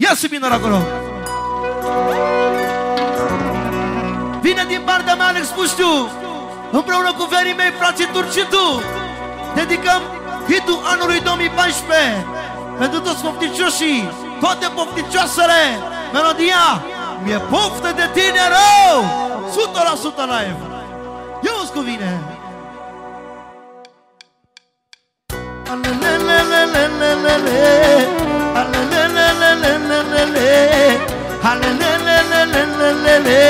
Ia să vină acolo! Vine din partea mea Alex Puștiu, împreună cu verii mei, frații Turcitu, dedicăm hitul anului 2014 pentru toți pofticioșii, toate pofticioasele, melodia Mi-e poftă de tine rău, 100% live. Eu îți cuvine. Alelelelelelele, alelelelelelele, alelelelelelele,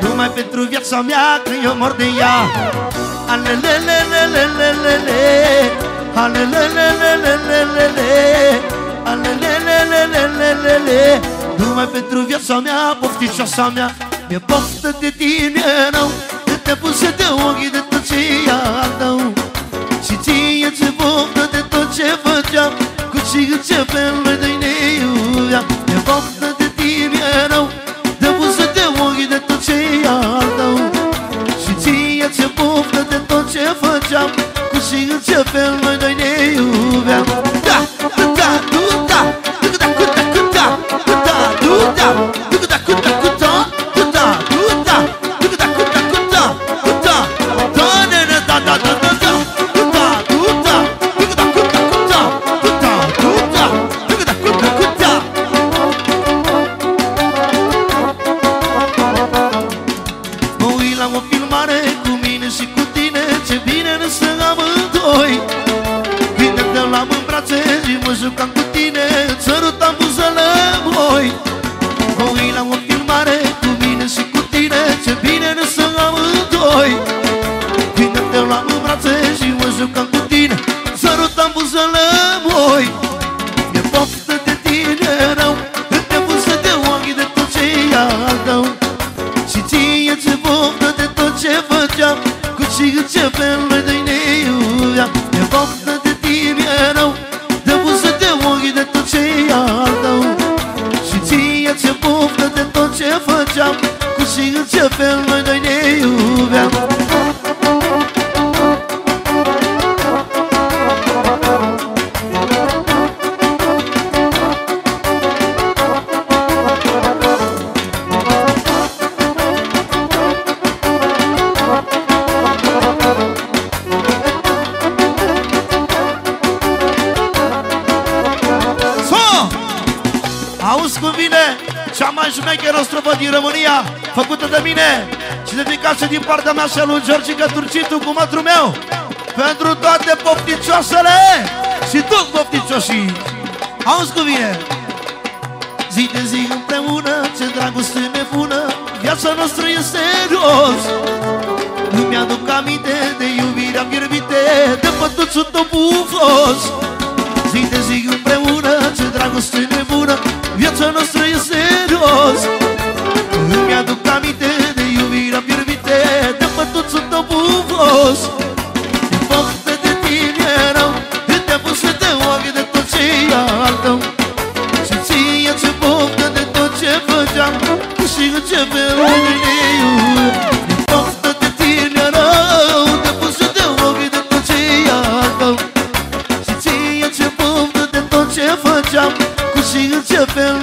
numai pentru viața mea că eu mor de ea. Alelelelelelele, alelelelelelele, alelelelelelele, numai pentru viața mea, pofticioasa mea, mi-e poftă de tine rău, de te puse de ochii de tot ce e al tău. Și ție ce poftă de tot ce făceam, cu și ce felul de ne iubeam. Mi-e poftă poftă de tot ce făceam, cu și ce felul de filmare cu mine și cu tine Ce bine ne stăm amândoi. Când te luam în brațe și mă jucam cu tine Îți sărutam buzele voi. Mă uit la o filmare cu mine și cu tine Ce bine ne stăm amândoi. Când te luam în brațe și mă jucam cu tine Sărutam buzele voi. Mi-e poftă de tine rău Când te pusă de ochi de tot ce e al tău. Și ție ce poftă de tot ce făceam Cu și ce felul de ne iubeam. E poftă de tine rău De pusă de ochii de tot ce e al tău Și ție ce poftă de tot ce făceam Cu și ce felul de ne Auzi cum vine? Cea mai șmecheră strofă din România Făcută de mine. Și dedicație din partea mea și a lui Georgica Turcitu cu mătrul meu Pentru toate pofticioasele Și toți pofticioșii Auzi cum vine? Zi de zi împreună, ce dragoste nebună Viața noastră este roz Nu mi-aduc aminte de iubirea fierbinte De pătuțul tău bufos făceam Și ce pe mine iubeam De poftă de tine rău De pus de ochi de tot ce e al tău și ție ce poftă de tot ce făceam Cu și în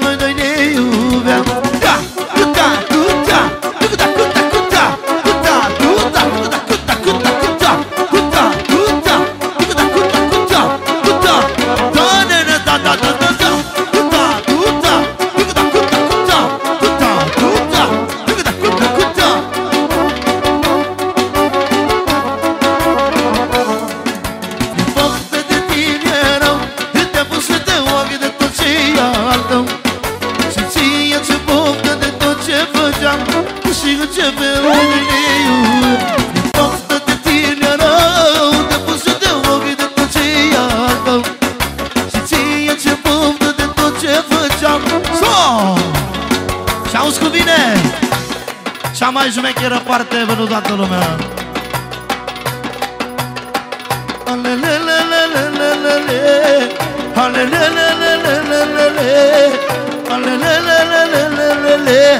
Și ce pe mine iubeam E poftă de tine rău De pus de ochi de tot ce e al tău Și ție ce poftă de tot ce făceam. So! Și auzi cum vine Cea mai jumecheră parte pentru toată lumea. Alelelelelelele, alelelelelelele, alelelelelelele,